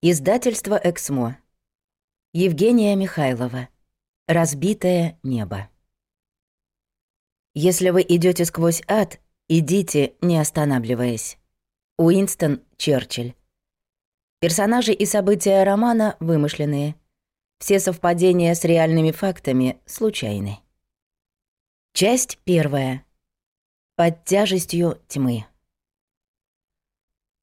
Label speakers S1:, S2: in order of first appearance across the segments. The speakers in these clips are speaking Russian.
S1: Издательство «Эксмо». Евгения Михайлова. «Разбитое небо». Если вы идете сквозь ад, идите, не останавливаясь. Уинстон Черчилль. Персонажи и события романа вымышленные. Все совпадения с реальными фактами случайны. Часть первая. Под тяжестью тьмы.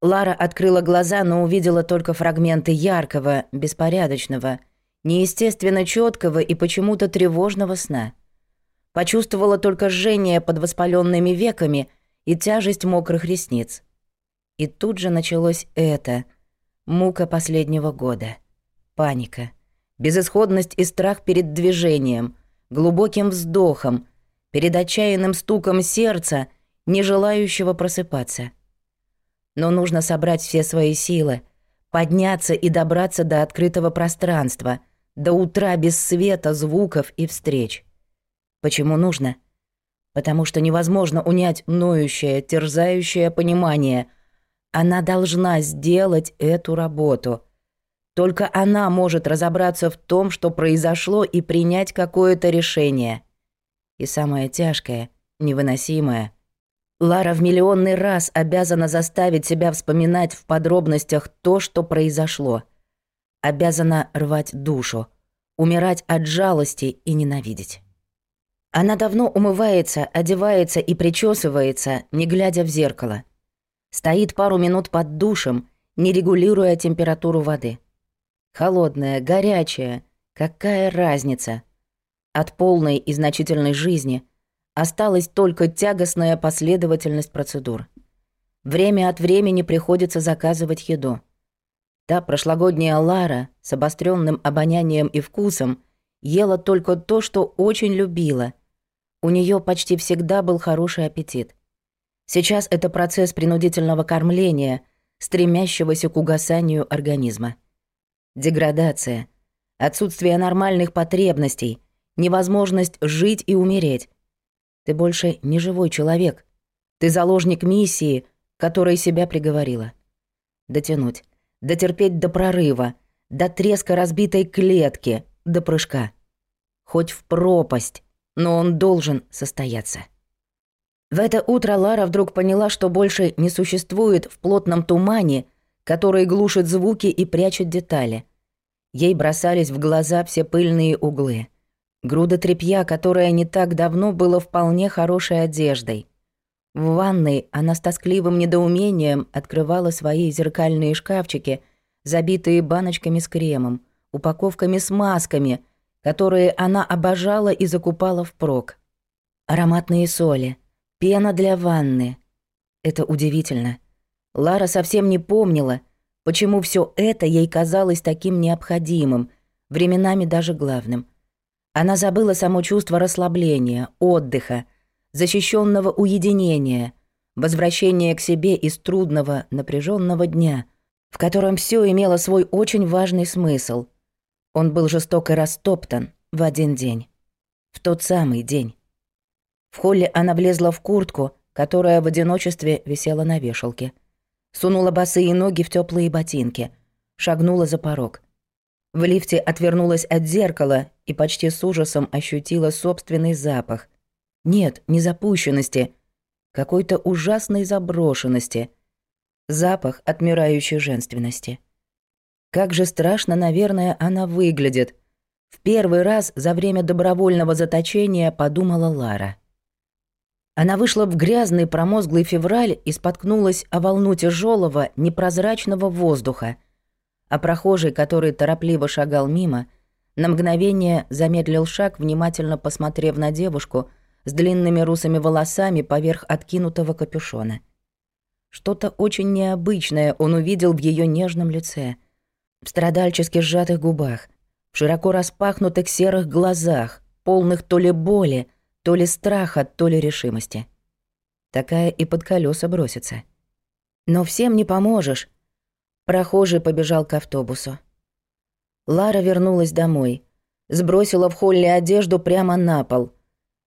S1: Лара открыла глаза, но увидела только фрагменты яркого, беспорядочного, неестественно четкого и почему-то тревожного сна. Почувствовала только жжение под воспаленными веками и тяжесть мокрых ресниц. И тут же началось это — мука последнего года. Паника, безысходность и страх перед движением, глубоким вздохом, перед отчаянным стуком сердца, не желающего просыпаться — но нужно собрать все свои силы, подняться и добраться до открытого пространства, до утра без света, звуков и встреч. Почему нужно? Потому что невозможно унять ноющее, терзающее понимание. Она должна сделать эту работу. Только она может разобраться в том, что произошло, и принять какое-то решение. И самое тяжкое, невыносимое — Лара в миллионный раз обязана заставить себя вспоминать в подробностях то, что произошло. Обязана рвать душу, умирать от жалости и ненавидеть. Она давно умывается, одевается и причесывается, не глядя в зеркало. Стоит пару минут под душем, не регулируя температуру воды. Холодная, горячая, какая разница? От полной и значительной жизни – осталась только тягостная последовательность процедур. Время от времени приходится заказывать еду. Та прошлогодняя Лара с обостренным обонянием и вкусом ела только то, что очень любила. У нее почти всегда был хороший аппетит. Сейчас это процесс принудительного кормления, стремящегося к угасанию организма. Деградация, отсутствие нормальных потребностей, невозможность жить и умереть, ты больше не живой человек. Ты заложник миссии, которая себя приговорила. Дотянуть. Дотерпеть до прорыва. До треска разбитой клетки. До прыжка. Хоть в пропасть, но он должен состояться. В это утро Лара вдруг поняла, что больше не существует в плотном тумане, который глушит звуки и прячет детали. Ей бросались в глаза все пыльные углы. Груда тряпья, которая не так давно была вполне хорошей одеждой. В ванной она с тоскливым недоумением открывала свои зеркальные шкафчики, забитые баночками с кремом, упаковками с масками, которые она обожала и закупала впрок. Ароматные соли, пена для ванны. Это удивительно. Лара совсем не помнила, почему все это ей казалось таким необходимым, временами даже главным — Она забыла само чувство расслабления, отдыха, защищенного уединения, возвращения к себе из трудного, напряженного дня, в котором все имело свой очень важный смысл. Он был жестоко растоптан в один день. В тот самый день. В холле она влезла в куртку, которая в одиночестве висела на вешалке. Сунула босые ноги в теплые ботинки. Шагнула за порог. В лифте отвернулась от зеркала и почти с ужасом ощутила собственный запах. Нет, не запущенности, какой-то ужасной заброшенности. Запах отмирающей женственности. Как же страшно, наверное, она выглядит. В первый раз за время добровольного заточения подумала Лара. Она вышла в грязный промозглый февраль и споткнулась о волну тяжелого, непрозрачного воздуха — а прохожий, который торопливо шагал мимо, на мгновение замедлил шаг, внимательно посмотрев на девушку с длинными русыми волосами поверх откинутого капюшона. Что-то очень необычное он увидел в ее нежном лице, в страдальчески сжатых губах, в широко распахнутых серых глазах, полных то ли боли, то ли страха, то ли решимости. Такая и под колеса бросится. Но всем не поможешь, Прохожий побежал к автобусу. Лара вернулась домой. Сбросила в холле одежду прямо на пол.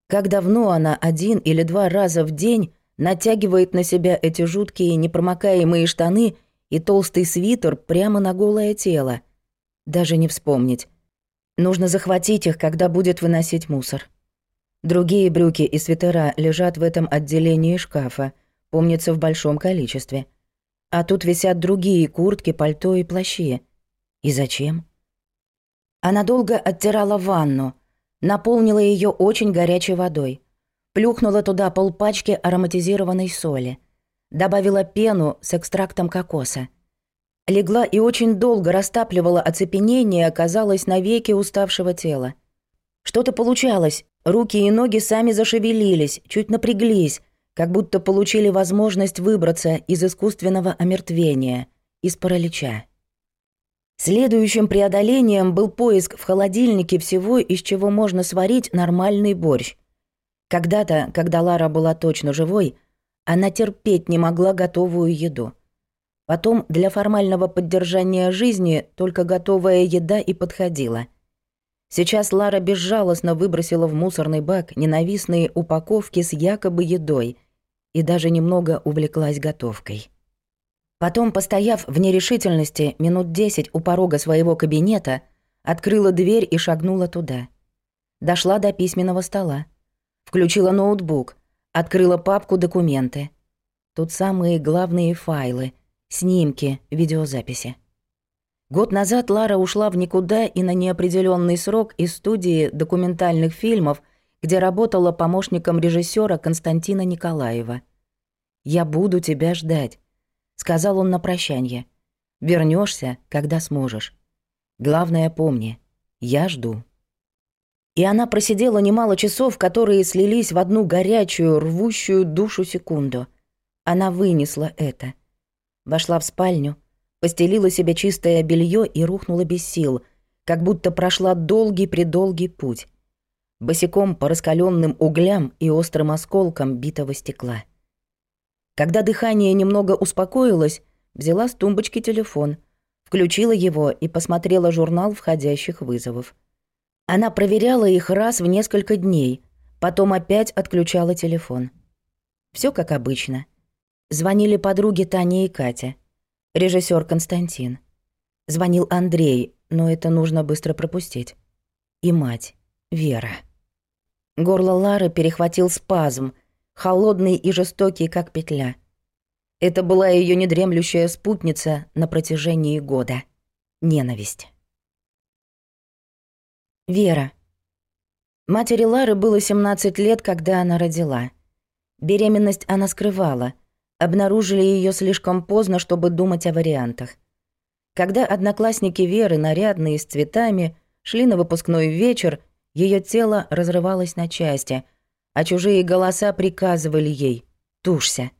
S1: Как давно она один или два раза в день натягивает на себя эти жуткие непромокаемые штаны и толстый свитер прямо на голое тело. Даже не вспомнить. Нужно захватить их, когда будет выносить мусор. Другие брюки и свитера лежат в этом отделении шкафа, помнится в большом количестве. А тут висят другие куртки, пальто и плащи. И зачем? Она долго оттирала ванну, наполнила ее очень горячей водой, плюхнула туда полпачки ароматизированной соли, добавила пену с экстрактом кокоса. Легла и очень долго растапливала оцепенение, оказалось, навеки уставшего тела. Что-то получалось, руки и ноги сами зашевелились, чуть напряглись, как будто получили возможность выбраться из искусственного омертвения, из паралича. Следующим преодолением был поиск в холодильнике всего, из чего можно сварить нормальный борщ. Когда-то, когда Лара была точно живой, она терпеть не могла готовую еду. Потом для формального поддержания жизни только готовая еда и подходила. Сейчас Лара безжалостно выбросила в мусорный бак ненавистные упаковки с якобы едой – и даже немного увлеклась готовкой. Потом, постояв в нерешительности минут десять у порога своего кабинета, открыла дверь и шагнула туда. Дошла до письменного стола. Включила ноутбук, открыла папку «Документы». Тут самые главные файлы, снимки, видеозаписи. Год назад Лара ушла в никуда и на неопределенный срок из студии документальных фильмов где работала помощником режиссера Константина Николаева. «Я буду тебя ждать», — сказал он на прощание. Вернешься, когда сможешь. Главное помни, я жду». И она просидела немало часов, которые слились в одну горячую, рвущую душу секунду. Она вынесла это. Вошла в спальню, постелила себе чистое белье и рухнула без сил, как будто прошла долгий-предолгий путь босиком по раскаленным углям и острым осколкам битого стекла. Когда дыхание немного успокоилось, взяла с тумбочки телефон, включила его и посмотрела журнал входящих вызовов. Она проверяла их раз в несколько дней, потом опять отключала телефон. Все как обычно. Звонили подруги Таня и Катя. Режиссер Константин. Звонил Андрей, но это нужно быстро пропустить. И мать, Вера. Горло Лары перехватил спазм, холодный и жестокий, как петля. Это была ее недремлющая спутница на протяжении года. Ненависть. Вера. Матери Лары было 17 лет, когда она родила. Беременность она скрывала. Обнаружили ее слишком поздно, чтобы думать о вариантах. Когда одноклассники Веры, нарядные, с цветами, шли на выпускной вечер, ее тело разрывалось на части, а чужие голоса приказывали ей «Тушься».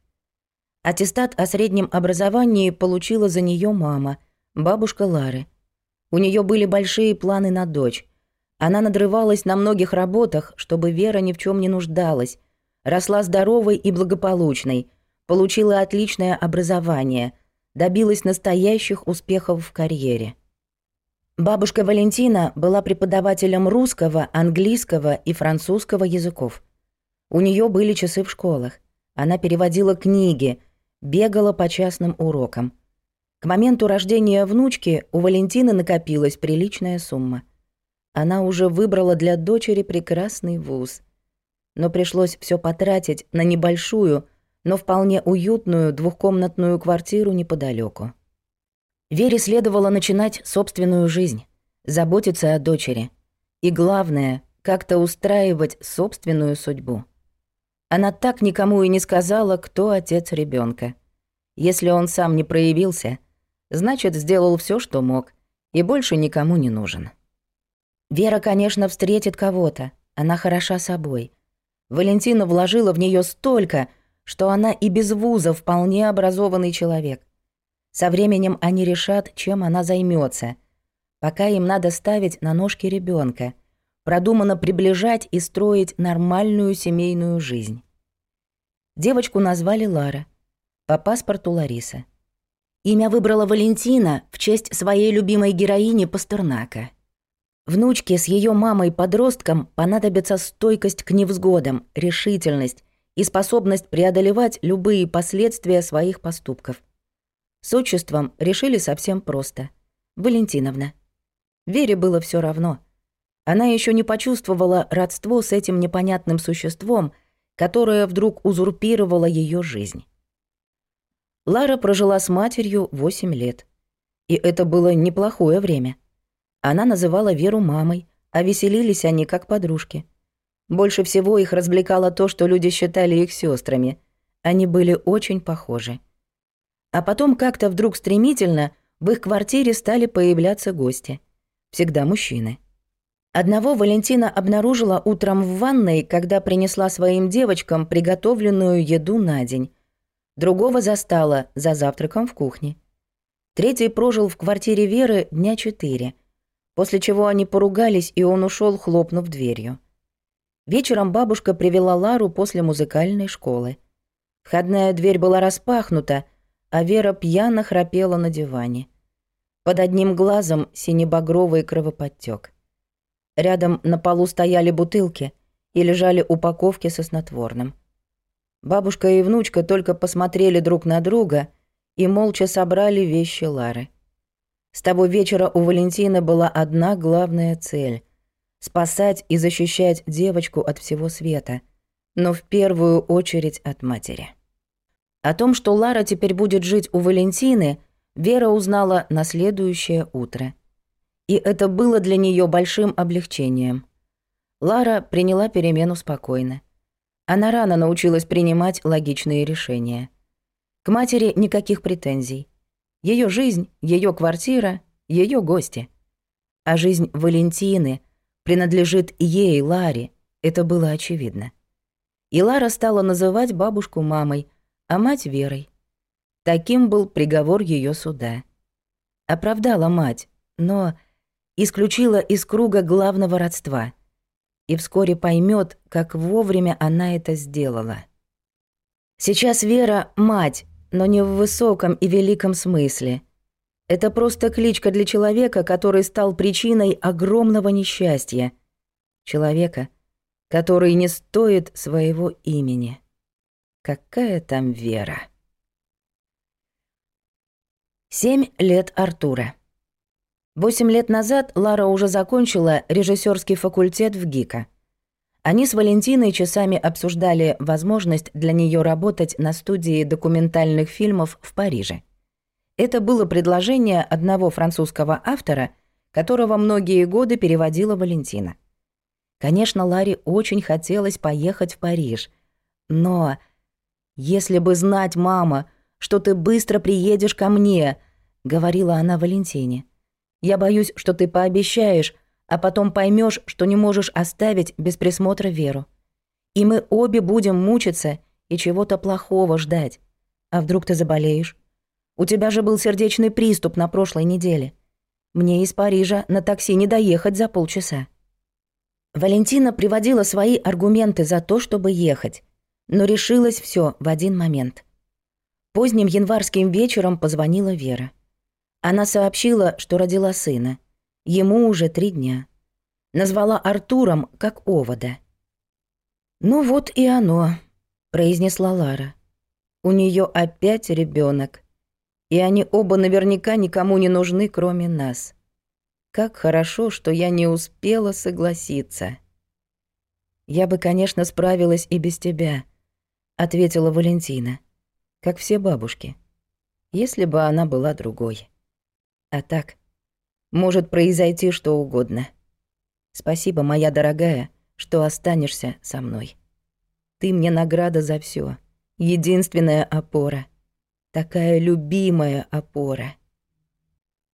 S1: Аттестат о среднем образовании получила за нее мама, бабушка Лары. У нее были большие планы на дочь. Она надрывалась на многих работах, чтобы Вера ни в чем не нуждалась, росла здоровой и благополучной, получила отличное образование, добилась настоящих успехов в карьере. Бабушка Валентина была преподавателем русского, английского и французского языков. У нее были часы в школах. Она переводила книги, бегала по частным урокам. К моменту рождения внучки у Валентины накопилась приличная сумма. Она уже выбрала для дочери прекрасный вуз. Но пришлось все потратить на небольшую, но вполне уютную двухкомнатную квартиру неподалеку. Вере следовало начинать собственную жизнь, заботиться о дочери. И главное, как-то устраивать собственную судьбу. Она так никому и не сказала, кто отец ребенка. Если он сам не проявился, значит, сделал все, что мог, и больше никому не нужен. Вера, конечно, встретит кого-то, она хороша собой. Валентина вложила в нее столько, что она и без вуза вполне образованный человек. Со временем они решат, чем она займется. Пока им надо ставить на ножки ребенка, продуманно приближать и строить нормальную семейную жизнь. Девочку назвали Лара, по паспорту Лариса. Имя выбрала Валентина в честь своей любимой героини Пастернака. Внучке с ее мамой-подростком понадобится стойкость к невзгодам, решительность и способность преодолевать любые последствия своих поступков. С отчеством решили совсем просто. Валентиновна. Вере было все равно. Она еще не почувствовала родство с этим непонятным существом, которое вдруг узурпировало ее жизнь. Лара прожила с матерью 8 лет. И это было неплохое время. Она называла Веру мамой, а веселились они как подружки. Больше всего их развлекало то, что люди считали их сестрами. Они были очень похожи. А потом как-то вдруг стремительно в их квартире стали появляться гости. Всегда мужчины. Одного Валентина обнаружила утром в ванной, когда принесла своим девочкам приготовленную еду на день. Другого застала за завтраком в кухне. Третий прожил в квартире Веры дня четыре, после чего они поругались, и он ушел, хлопнув дверью. Вечером бабушка привела Лару после музыкальной школы. Входная дверь была распахнута, а Вера пьяно храпела на диване. Под одним глазом синебагровый кровоподтек. Рядом на полу стояли бутылки и лежали упаковки со снотворным. Бабушка и внучка только посмотрели друг на друга и молча собрали вещи Лары. С того вечера у Валентины была одна главная цель — спасать и защищать девочку от всего света, но в первую очередь от матери. О том, что Лара теперь будет жить у Валентины, Вера узнала на следующее утро. И это было для нее большим облегчением. Лара приняла перемену спокойно. Она рано научилась принимать логичные решения. К матери никаких претензий. Ее жизнь, ее квартира, ее гости. А жизнь Валентины принадлежит ей, Ларе, это было очевидно. И Лара стала называть бабушку мамой – а мать Верой. Таким был приговор ее суда. Оправдала мать, но исключила из круга главного родства. И вскоре поймет, как вовремя она это сделала. Сейчас Вера — мать, но не в высоком и великом смысле. Это просто кличка для человека, который стал причиной огромного несчастья. Человека, который не стоит своего имени. Какая там вера? Семь лет Артура. Восемь лет назад Лара уже закончила режиссерский факультет в ГИКа. Они с Валентиной часами обсуждали возможность для нее работать на студии документальных фильмов в Париже. Это было предложение одного французского автора, которого многие годы переводила Валентина. Конечно, Ларе очень хотелось поехать в Париж, но «Если бы знать, мама, что ты быстро приедешь ко мне», — говорила она Валентине. «Я боюсь, что ты пообещаешь, а потом поймешь, что не можешь оставить без присмотра Веру. И мы обе будем мучиться и чего-то плохого ждать. А вдруг ты заболеешь? У тебя же был сердечный приступ на прошлой неделе. Мне из Парижа на такси не доехать за полчаса». Валентина приводила свои аргументы за то, чтобы ехать но решилось все в один момент. Поздним январским вечером позвонила Вера. Она сообщила, что родила сына. Ему уже три дня. Назвала Артуром как овода. «Ну вот и оно», — произнесла Лара. «У нее опять ребенок, И они оба наверняка никому не нужны, кроме нас. Как хорошо, что я не успела согласиться. Я бы, конечно, справилась и без тебя, ответила Валентина, как все бабушки. Если бы она была другой. А так, может произойти что угодно. Спасибо, моя дорогая, что останешься со мной. Ты мне награда за все, единственная опора, такая любимая опора.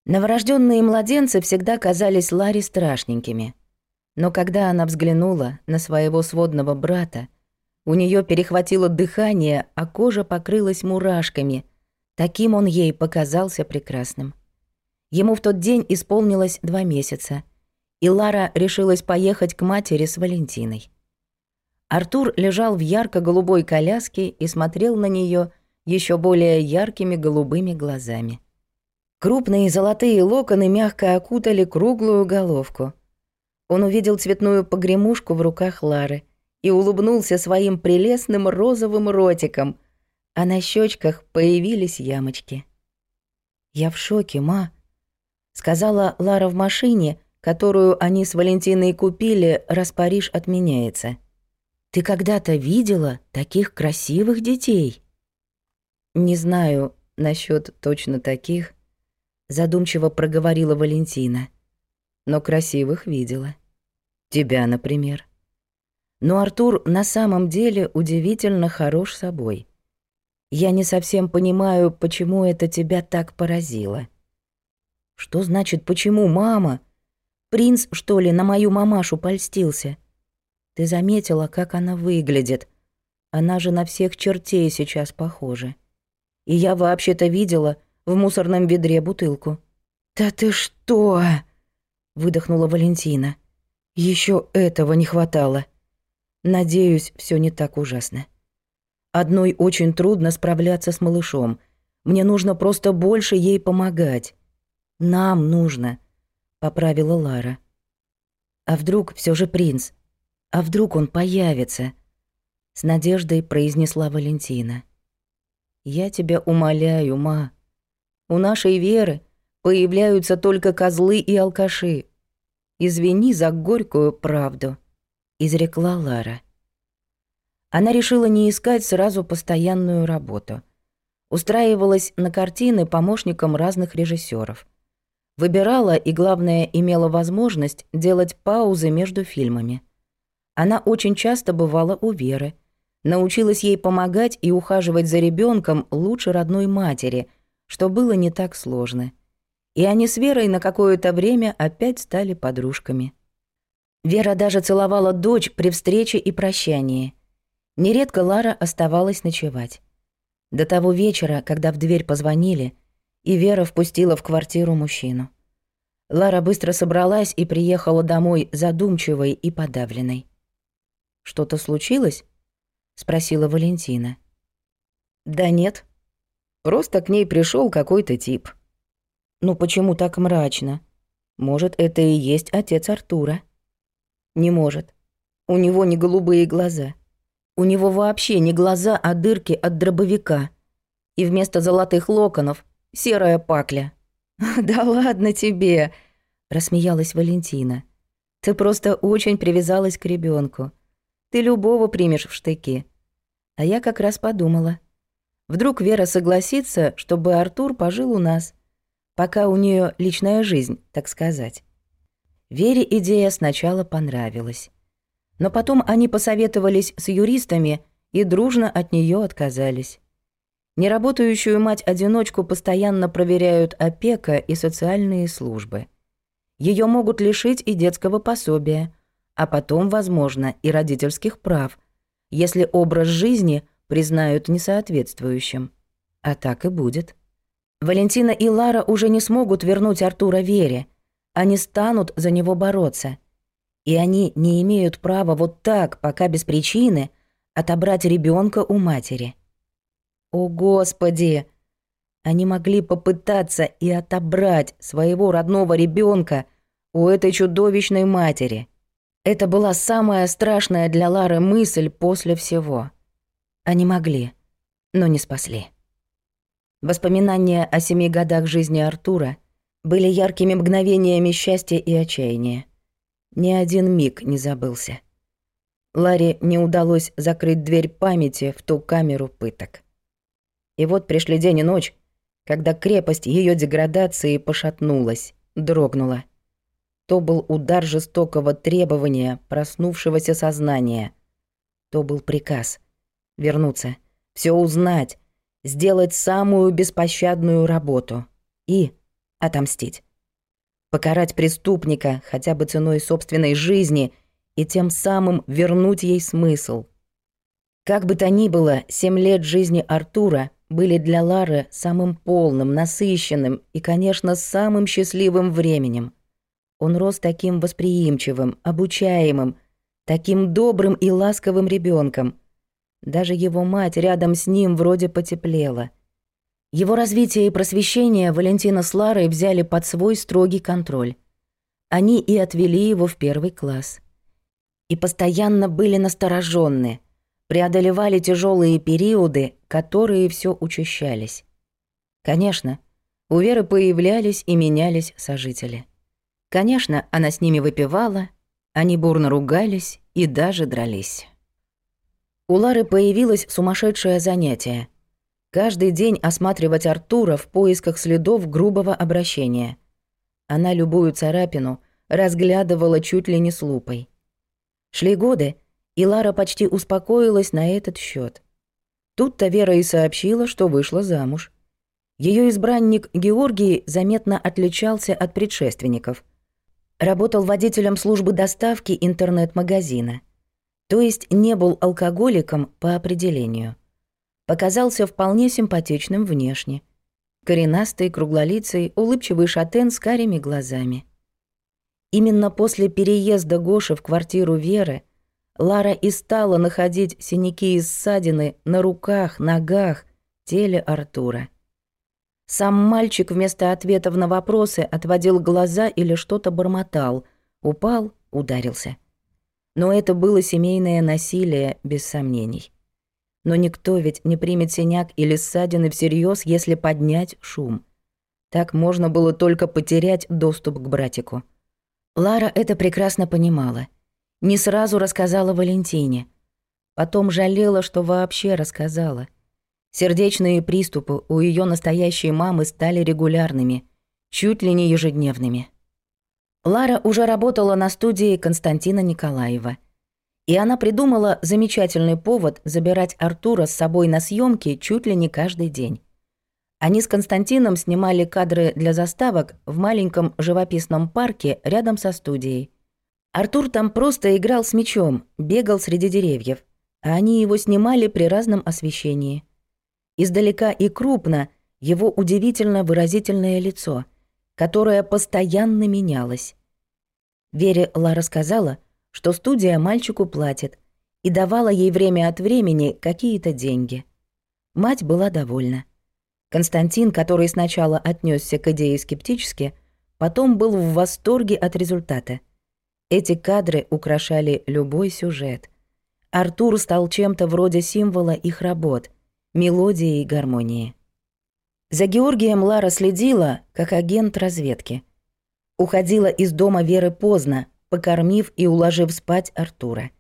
S1: Новорожденные младенцы всегда казались Ларе страшненькими. Но когда она взглянула на своего сводного брата, у нее перехватило дыхание, а кожа покрылась мурашками. Таким он ей показался прекрасным. Ему в тот день исполнилось два месяца, и Лара решилась поехать к матери с Валентиной. Артур лежал в ярко-голубой коляске и смотрел на нее еще более яркими голубыми глазами. Крупные золотые локоны мягко окутали круглую головку. Он увидел цветную погремушку в руках Лары — и улыбнулся своим прелестным розовым ротиком, а на щечках появились ямочки. «Я в шоке, ма», — сказала Лара в машине, которую они с Валентиной купили, раз Париж отменяется. «Ты когда-то видела таких красивых детей?» «Не знаю насчет точно таких», — задумчиво проговорила Валентина. «Но красивых видела. Тебя, например» но Артур на самом деле удивительно хорош собой. Я не совсем понимаю, почему это тебя так поразило. Что значит «почему, мама»? Принц, что ли, на мою мамашу польстился? Ты заметила, как она выглядит. Она же на всех чертей сейчас похожа. И я вообще-то видела в мусорном ведре бутылку. «Да ты что?» — выдохнула Валентина. Еще этого не хватало». Надеюсь, все не так ужасно. Одной очень трудно справляться с малышом. Мне нужно просто больше ей помогать. Нам нужно, поправила Лара. А вдруг все же принц? А вдруг он появится? С надеждой произнесла Валентина. Я тебя умоляю, ма. У нашей веры появляются только козлы и алкаши. Извини за горькую правду. — изрекла Лара. Она решила не искать сразу постоянную работу. Устраивалась на картины помощником разных режиссеров. Выбирала и, главное, имела возможность делать паузы между фильмами. Она очень часто бывала у Веры. Научилась ей помогать и ухаживать за ребенком лучше родной матери, что было не так сложно. И они с Верой на какое-то время опять стали подружками. Вера даже целовала дочь при встрече и прощании. Нередко Лара оставалась ночевать. До того вечера, когда в дверь позвонили, и Вера впустила в квартиру мужчину. Лара быстро собралась и приехала домой задумчивой и подавленной. «Что-то случилось?» — спросила Валентина. «Да нет. Просто к ней пришел какой-то тип». «Ну почему так мрачно? Может, это и есть отец Артура?» Не может. У него не голубые глаза. У него вообще не глаза, а дырки от дробовика. И вместо золотых локонов — серая пакля. «Да ладно тебе!» — рассмеялась Валентина. «Ты просто очень привязалась к ребенку. Ты любого примешь в штыки». А я как раз подумала. Вдруг Вера согласится, чтобы Артур пожил у нас. Пока у нее личная жизнь, так сказать. Вере идея сначала понравилась. Но потом они посоветовались с юристами и дружно от нее отказались. Неработающую мать-одиночку постоянно проверяют опека и социальные службы. Ее могут лишить и детского пособия, а потом, возможно, и родительских прав, если образ жизни признают несоответствующим. А так и будет. Валентина и Лара уже не смогут вернуть Артура Вере – они станут за него бороться. И они не имеют права вот так, пока без причины, отобрать ребенка у матери. О, Господи! Они могли попытаться и отобрать своего родного ребенка у этой чудовищной матери. Это была самая страшная для Лары мысль после всего. Они могли, но не спасли. Воспоминания о семи годах жизни Артура — были яркими мгновениями счастья и отчаяния. Ни один миг не забылся. Ларе не удалось закрыть дверь памяти в ту камеру пыток. И вот пришли день и ночь, когда крепость ее деградации пошатнулась, дрогнула. То был удар жестокого требования проснувшегося сознания. То был приказ вернуться, все узнать, сделать самую беспощадную работу. И отомстить. Покарать преступника хотя бы ценой собственной жизни и тем самым вернуть ей смысл. Как бы то ни было, семь лет жизни Артура были для Лары самым полным, насыщенным и, конечно, самым счастливым временем. Он рос таким восприимчивым, обучаемым, таким добрым и ласковым ребенком. Даже его мать рядом с ним вроде потеплела — его развитие и просвещение Валентина с Ларой взяли под свой строгий контроль. Они и отвели его в первый класс. И постоянно были настороженны, преодолевали тяжелые периоды, которые все учащались. Конечно, У Веры появлялись и менялись сожители. Конечно, она с ними выпивала, они бурно ругались и даже дрались. У Лары появилось сумасшедшее занятие. Каждый день осматривать Артура в поисках следов грубого обращения. Она любую царапину разглядывала чуть ли не с лупой. Шли годы, и Лара почти успокоилась на этот счет. Тут-то Вера и сообщила, что вышла замуж. Ее избранник Георгий заметно отличался от предшественников. Работал водителем службы доставки интернет-магазина. То есть не был алкоголиком по определению. Показался вполне симпатичным внешне. Коренастый, круглолицый, улыбчивый шатен с карими глазами. Именно после переезда Гоши в квартиру Веры Лара и стала находить синяки и ссадины на руках, ногах, теле Артура. Сам мальчик вместо ответов на вопросы отводил глаза или что-то бормотал, упал, ударился. Но это было семейное насилие, без сомнений. но никто ведь не примет синяк или ссадины всерьез, если поднять шум. Так можно было только потерять доступ к братику. Лара это прекрасно понимала. Не сразу рассказала Валентине. Потом жалела, что вообще рассказала. Сердечные приступы у ее настоящей мамы стали регулярными, чуть ли не ежедневными. Лара уже работала на студии Константина Николаева – и она придумала замечательный повод забирать Артура с собой на съемки чуть ли не каждый день. Они с Константином снимали кадры для заставок в маленьком живописном парке рядом со студией. Артур там просто играл с мячом, бегал среди деревьев, а они его снимали при разном освещении. Издалека и крупно его удивительно выразительное лицо, которое постоянно менялось. Вере Лара сказала — что студия мальчику платит и давала ей время от времени какие-то деньги. Мать была довольна. Константин, который сначала отнесся к идее скептически, потом был в восторге от результата. Эти кадры украшали любой сюжет. Артур стал чем-то вроде символа их работ, мелодии и гармонии. За Георгием Лара следила, как агент разведки. Уходила из дома Веры поздно, покормив и уложив спать Артура.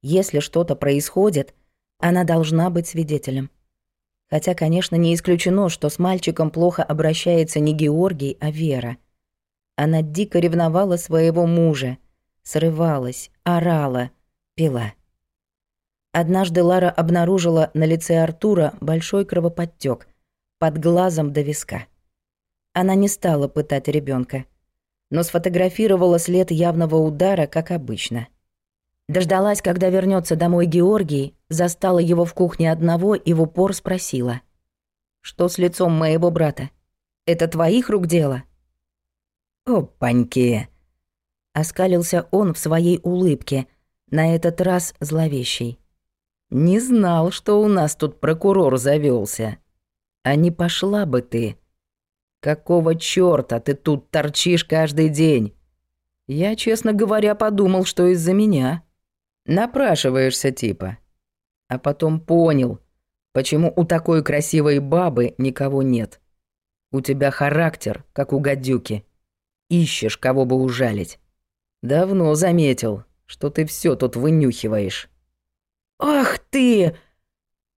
S1: Если что-то происходит, она должна быть свидетелем. Хотя, конечно, не исключено, что с мальчиком плохо обращается не Георгий, а Вера. Она дико ревновала своего мужа, срывалась, орала, пила. Однажды Лара обнаружила на лице Артура большой кровоподтек под глазом до виска. Она не стала пытать ребенка. но сфотографировала след явного удара, как обычно. Дождалась, когда вернется домой Георгий, застала его в кухне одного и в упор спросила. «Что с лицом моего брата? Это твоих рук дело?»
S2: «Опаньки!»
S1: Оскалился он в своей улыбке, на этот раз зловещий.
S2: Не знал, что у нас тут прокурор завелся. А не пошла бы ты. Какого чёрта ты тут торчишь каждый день? Я, честно говоря, подумал, что из-за меня. Напрашиваешься типа. А потом понял, почему у такой красивой бабы никого нет. У тебя характер, как у гадюки. Ищешь, кого бы ужалить. Давно заметил, что ты всё тут вынюхиваешь.
S1: «Ах ты!»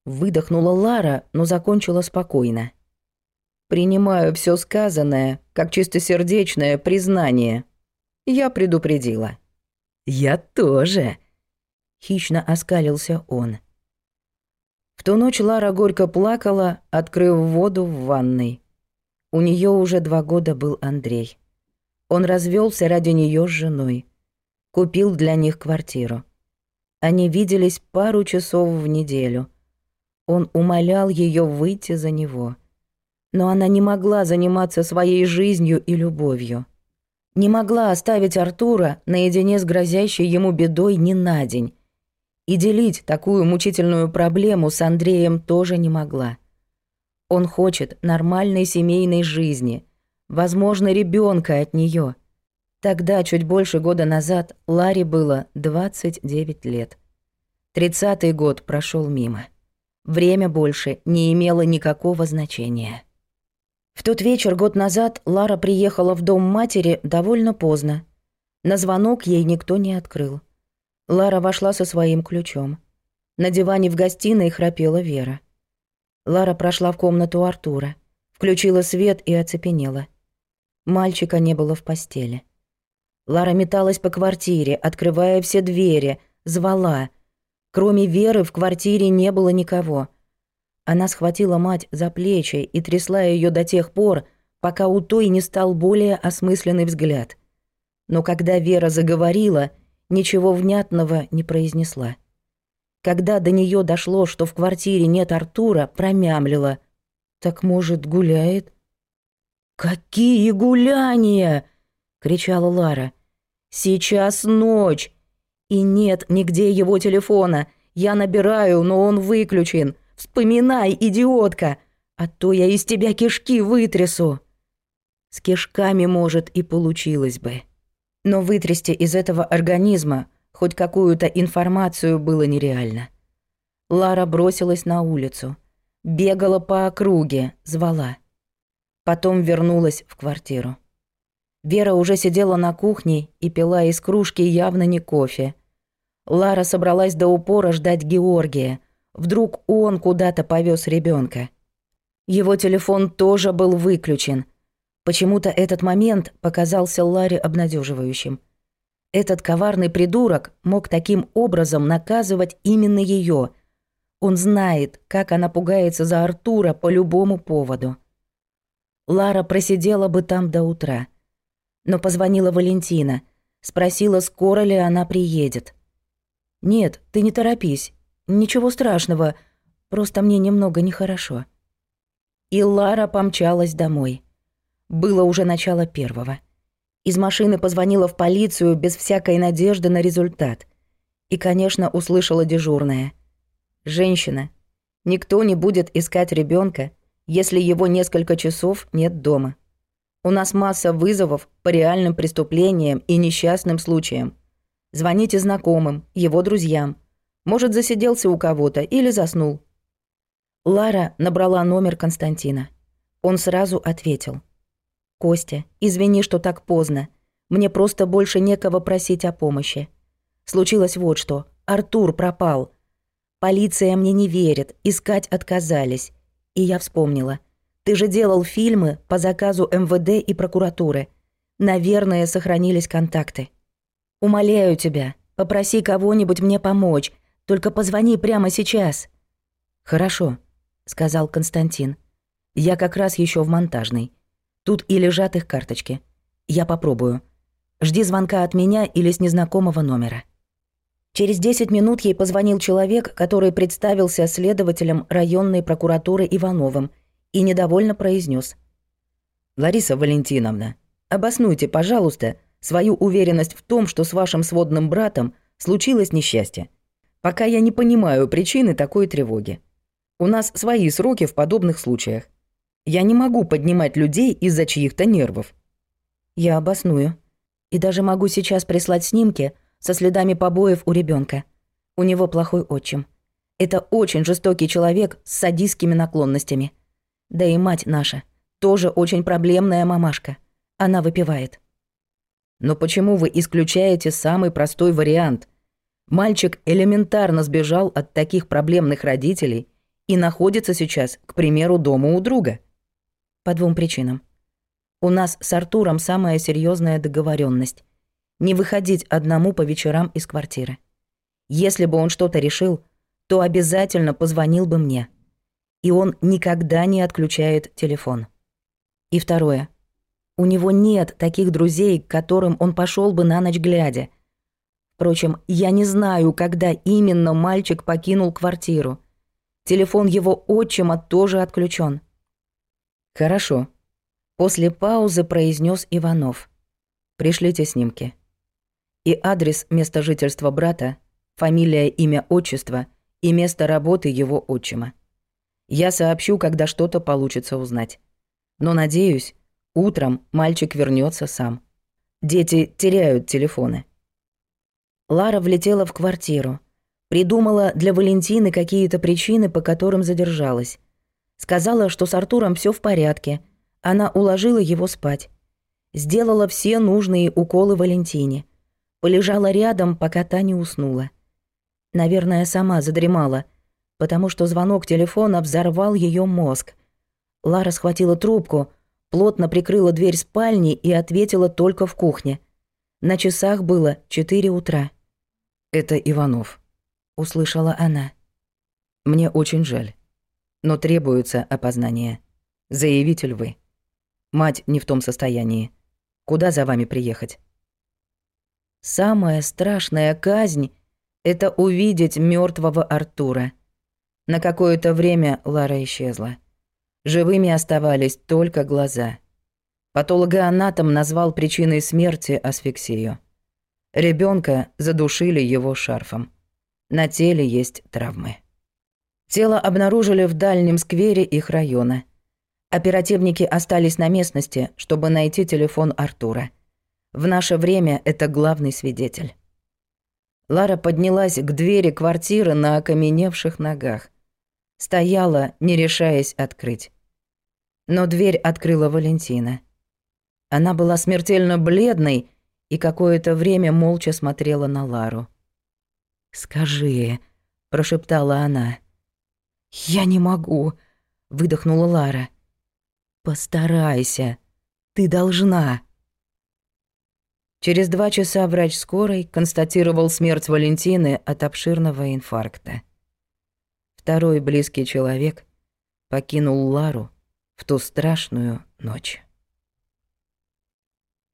S1: Выдохнула Лара, но закончила спокойно. Принимаю все сказанное, как чистосердечное признание. Я предупредила».
S2: «Я тоже», —
S1: хищно оскалился он. В ту ночь Лара горько плакала, открыв воду в ванной. У нее уже два года был Андрей. Он развелся ради нее с женой. Купил для них квартиру. Они виделись пару часов в неделю. Он умолял ее выйти за него — но она не могла заниматься своей жизнью и любовью. Не могла оставить Артура наедине с грозящей ему бедой ни на день. И делить такую мучительную проблему с Андреем тоже не могла. Он хочет нормальной семейной жизни, возможно, ребенка от нее. Тогда, чуть больше года назад, Ларе было 29 лет. Тридцатый год прошел мимо. Время больше не имело никакого значения. В тот вечер год назад Лара приехала в дом матери довольно поздно. На звонок ей никто не открыл. Лара вошла со своим ключом. На диване в гостиной храпела Вера. Лара прошла в комнату Артура, включила свет и оцепенела. Мальчика не было в постели. Лара металась по квартире, открывая все двери, звала. Кроме Веры в квартире не было никого. Она схватила мать за плечи и трясла ее до тех пор, пока у той не стал более осмысленный взгляд. Но когда Вера заговорила, ничего внятного не произнесла. Когда до нее дошло, что в квартире нет Артура, промямлила. «Так, может, гуляет?» «Какие гуляния!» — кричала Лара. «Сейчас ночь! И нет нигде его телефона. Я набираю, но он выключен. Вспоминай, идиотка, а то я из тебя кишки вытрясу. С кишками, может, и получилось бы. Но вытрясти из этого организма хоть какую-то информацию было нереально. Лара бросилась на улицу, бегала по округе, звала. Потом вернулась в квартиру. Вера уже сидела на кухне и пила из кружки явно не кофе. Лара собралась до упора ждать Георгия — Вдруг он куда-то повез ребенка. Его телефон тоже был выключен. Почему-то этот момент показался Ларе обнадеживающим. Этот коварный придурок мог таким образом наказывать именно ее. Он знает, как она пугается за Артура по любому поводу. Лара просидела бы там до утра. Но позвонила Валентина, спросила, скоро ли она приедет. «Нет, ты не торопись, «Ничего страшного, просто мне немного нехорошо». И Лара помчалась домой. Было уже начало первого. Из машины позвонила в полицию без всякой надежды на результат. И, конечно, услышала дежурная. «Женщина, никто не будет искать ребенка, если его несколько часов нет дома. У нас масса вызовов по реальным преступлениям и несчастным случаям. Звоните знакомым, его друзьям, может, засиделся у кого-то или заснул. Лара набрала номер Константина. Он сразу ответил. «Костя, извини, что так поздно. Мне просто больше некого просить о помощи. Случилось вот что. Артур пропал. Полиция мне не верит, искать отказались. И я вспомнила. Ты же делал фильмы по заказу МВД и прокуратуры. Наверное, сохранились контакты. Умоляю тебя, попроси кого-нибудь мне помочь, только позвони прямо сейчас». «Хорошо», — сказал Константин. «Я как раз еще в монтажной. Тут и лежат их карточки. Я попробую. Жди звонка от меня или с незнакомого номера». Через 10 минут ей позвонил человек, который представился следователем районной прокуратуры Ивановым и недовольно произнес: «Лариса Валентиновна, обоснуйте, пожалуйста, свою уверенность в том, что с вашим сводным братом случилось несчастье. Пока я не понимаю причины такой тревоги. У нас свои сроки в подобных случаях. Я не могу поднимать людей из-за чьих-то нервов. Я обосную. И даже могу сейчас прислать снимки со следами побоев у ребенка. У него плохой отчим. Это очень жестокий человек с садистскими наклонностями. Да и мать наша. Тоже очень проблемная мамашка. Она выпивает. Но почему вы исключаете самый простой вариант – Мальчик элементарно сбежал от таких проблемных родителей и находится сейчас, к примеру, дома у друга. По двум причинам. У нас с Артуром самая серьезная договоренность не выходить одному по вечерам из квартиры. Если бы он что-то решил, то обязательно позвонил бы мне. И он никогда не отключает телефон. И второе. У него нет таких друзей, к которым он пошел бы на ночь глядя — Впрочем, я не знаю, когда именно мальчик покинул квартиру. Телефон его отчима тоже отключен. «Хорошо», — после паузы произнес Иванов. «Пришлите снимки». И адрес места жительства брата, фамилия, имя, отчество и место работы его отчима. Я сообщу, когда что-то получится узнать. Но, надеюсь, утром мальчик вернется сам. Дети теряют телефоны. Лара влетела в квартиру. Придумала для Валентины какие-то причины, по которым задержалась. Сказала, что с Артуром все в порядке. Она уложила его спать. Сделала все нужные уколы Валентине. Полежала рядом, пока та не уснула. Наверное, сама задремала, потому что звонок телефона взорвал ее мозг. Лара схватила трубку, плотно прикрыла дверь спальни и ответила только в кухне. На часах было 4 утра.
S2: «Это Иванов», — услышала она. «Мне очень жаль. Но требуется опознание. Заявитель вы. Мать не в том состоянии. Куда за вами приехать?»
S1: Самая страшная казнь — это увидеть мертвого Артура. На какое-то время Лара исчезла. Живыми оставались только глаза. Патологоанатом назвал причиной смерти асфиксию. Ребенка задушили его шарфом. На теле есть травмы. Тело обнаружили в дальнем сквере их района. Оперативники остались на местности, чтобы найти телефон Артура. В наше время это главный свидетель. Лара поднялась к двери квартиры на окаменевших ногах. Стояла, не решаясь открыть. Но дверь открыла Валентина. Она была смертельно бледной и какое-то время молча смотрела на Лару. «Скажи», — прошептала она. «Я не могу», — выдохнула Лара. «Постарайся. Ты должна». Через два часа врач скорой констатировал смерть Валентины от обширного инфаркта. Второй близкий человек покинул Лару в ту страшную ночь.